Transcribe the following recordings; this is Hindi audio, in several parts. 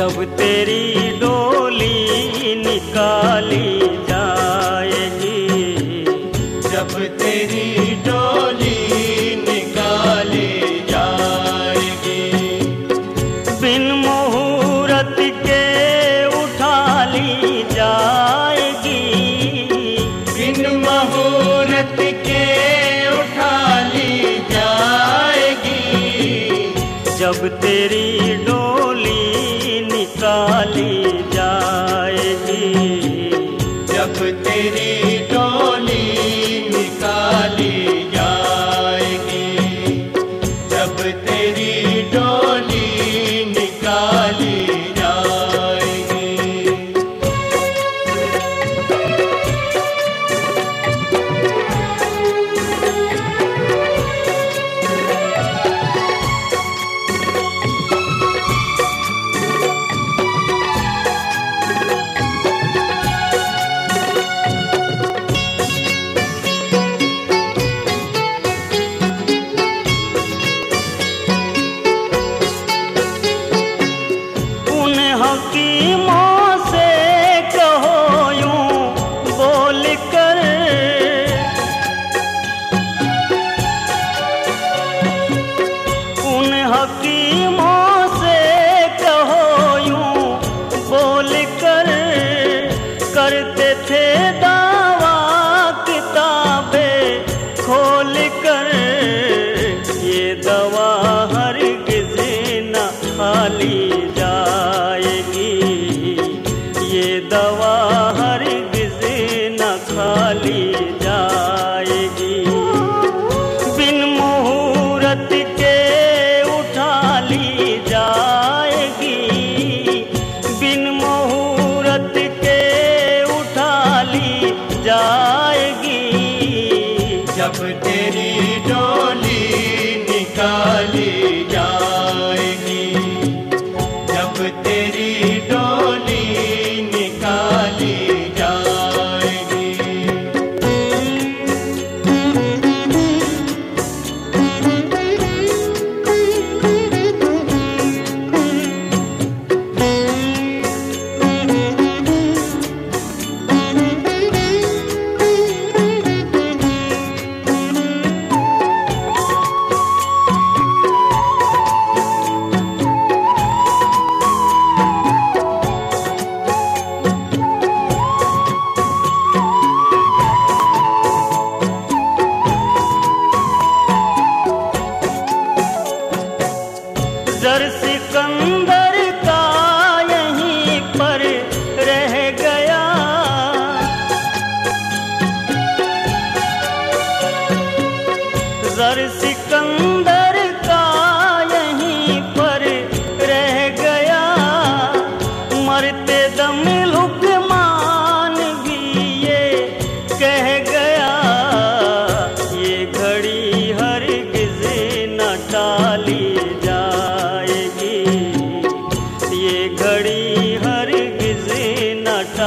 जब तेरी डोली निकाली जाएगी। जब तेरी डोली निकाली जाएगी। बिन मुहूर्त के उठा ली जाएगी। बिन मुहूर्त के उठा ली जाएगी। जब तेरी डोली ली जाएगी। जब तेरी डोली निकाली Something जर सिकंदर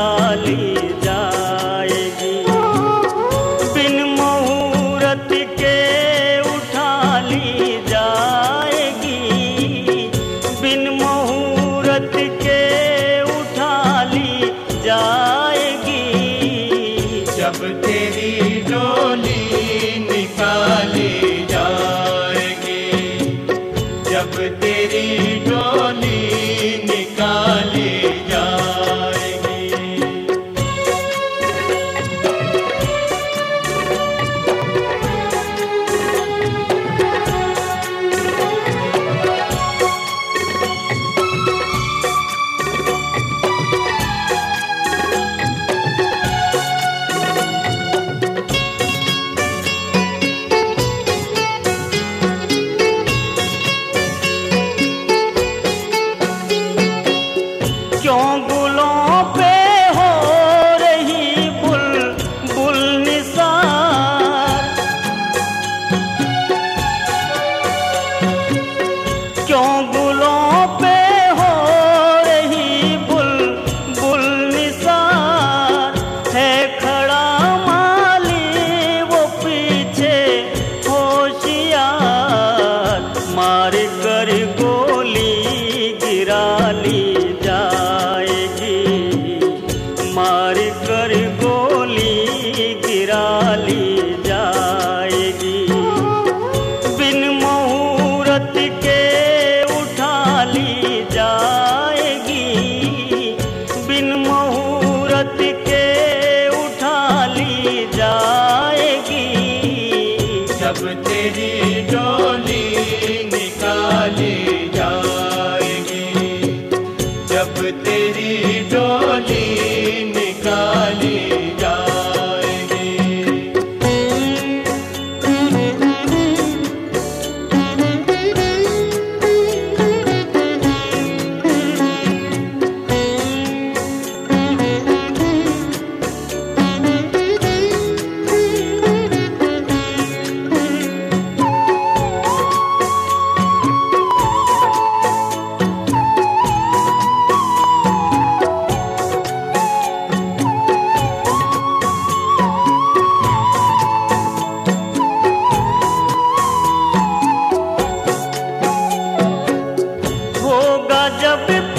डाली जाएगी। बिन मुहूर्त के उठा ली जाएगी। बिन मुहूर्त के उठा ली जाएगी। जब तेरी डोली मार कर जब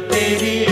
तेरी डोली निकाली